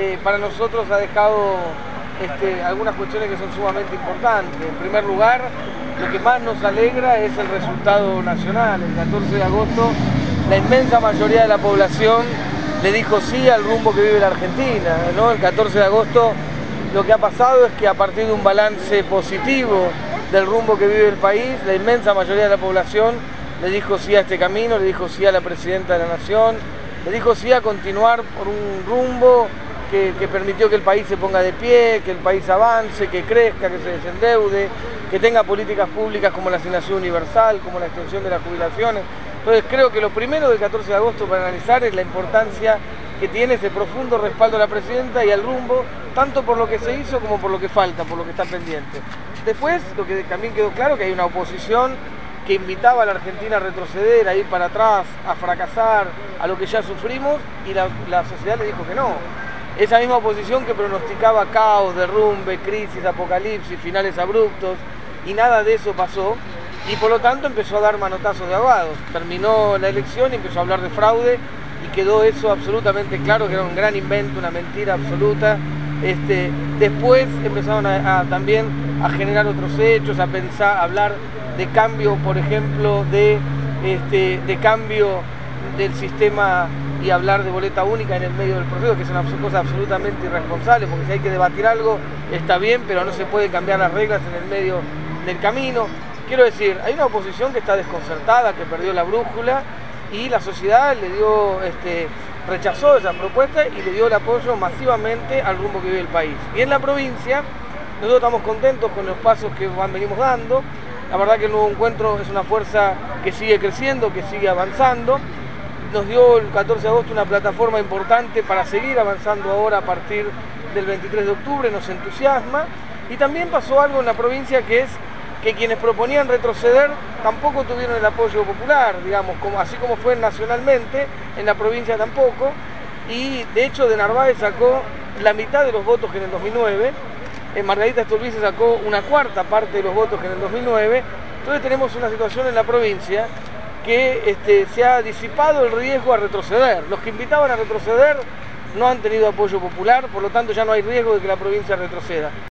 eh, para nosotros ha dejado este, algunas cuestiones que son sumamente importantes. En primer lugar, lo que más nos alegra es el resultado nacional. El 14 de agosto, la inmensa mayoría de la población le dijo sí al rumbo que vive la Argentina. El 14 de agosto lo que ha pasado es que a partir de un balance positivo del rumbo que vive el país, la inmensa mayoría de la población le dijo sí a este camino, le dijo sí a la Presidenta de la Nación, le dijo sí a continuar por un rumbo que, permitió que el país se ponga de pie, que el país avance, que crezca, que se desendeude, que tenga políticas públicas como la asignación universal, como la extensión de las jubilaciones. Entonces creo que lo primero del 14 de agosto para analizar es la importancia que tiene ese profundo respaldo a la presidenta y al rumbo, tanto por lo que se hizo como por lo que falta, por lo que está pendiente. Después, lo que también quedó claro, que hay una oposición que invitaba a la Argentina a retroceder, a ir para atrás, a fracasar, a lo que ya sufrimos, y la, la sociedad le dijo que no. Esa misma oposición que pronosticaba caos, derrumbe, crisis, apocalipsis, finales abruptos, y nada de eso pasó, y por lo tanto empezó a dar manotazos de abogados. Terminó la elección y empezó a hablar de fraude y quedó eso absolutamente claro, que era un gran invento, una mentira absoluta. Este, después empezaron a, también a generar otros hechos, a pensar, a hablar de cambio, por ejemplo, de, este, de cambio del sistema y hablar de boleta única en el medio del proceso, que es una cosa absolutamente irresponsable, porque si hay que debatir algo está bien, pero no se puede cambiar las reglas en el medio del camino. Quiero decir, hay una oposición que está desconcertada, que perdió la brújula y la sociedad le dio, este, rechazó esa propuesta y le dio el apoyo masivamente al rumbo que vive el país. Y en la provincia, nosotros estamos contentos con los pasos que venimos dando. La verdad que el nuevo encuentro es una fuerza que sigue creciendo, que sigue avanzando. Nos dio el 14 de agosto una plataforma importante para seguir avanzando ahora a partir del 23 de octubre, nos entusiasma. Y también pasó algo en la provincia que es que quienes proponían retroceder tampoco tuvieron el apoyo popular, digamos, como, así como fue nacionalmente, en la provincia tampoco, y de hecho de Narváez sacó la mitad de los votos que en el 2009, en Margarita Stolbizer sacó una cuarta parte de los votos que en el 2009, entonces tenemos una situación en la provincia que este, se ha disipado el riesgo a retroceder. Los que invitaban a retroceder no han tenido apoyo popular, por lo tanto ya no hay riesgo de que la provincia retroceda.